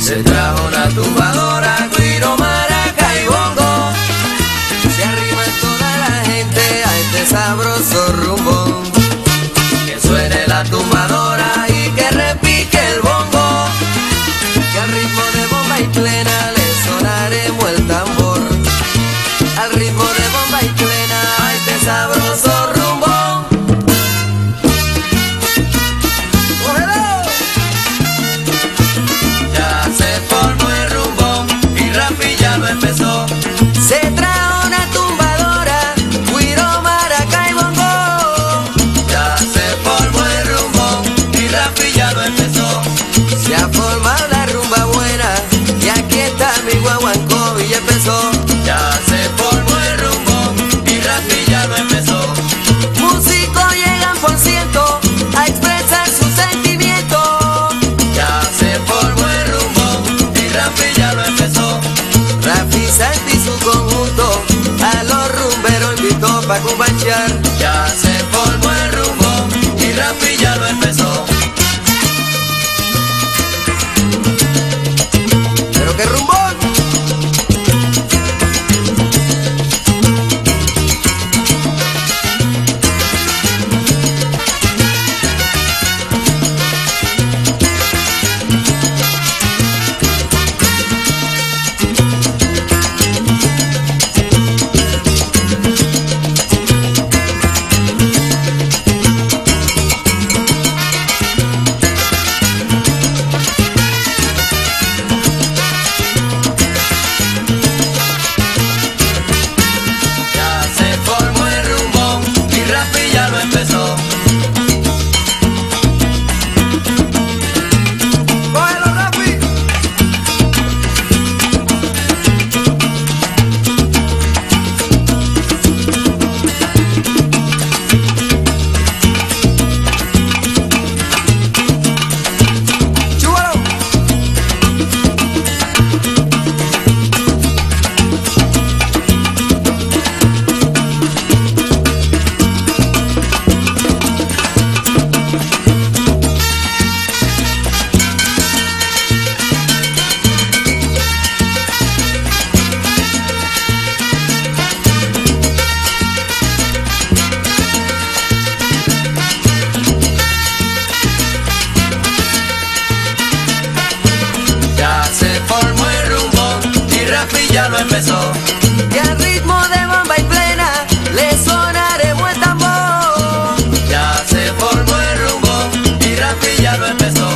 Se trajo una tumbadora, Bagu Banjar Jasa empezó. ya lo empezó. Y al ritmo de bamba y plena le sonaremos el tambor. Ya se formó el rumbo y Rafi ya lo empezó.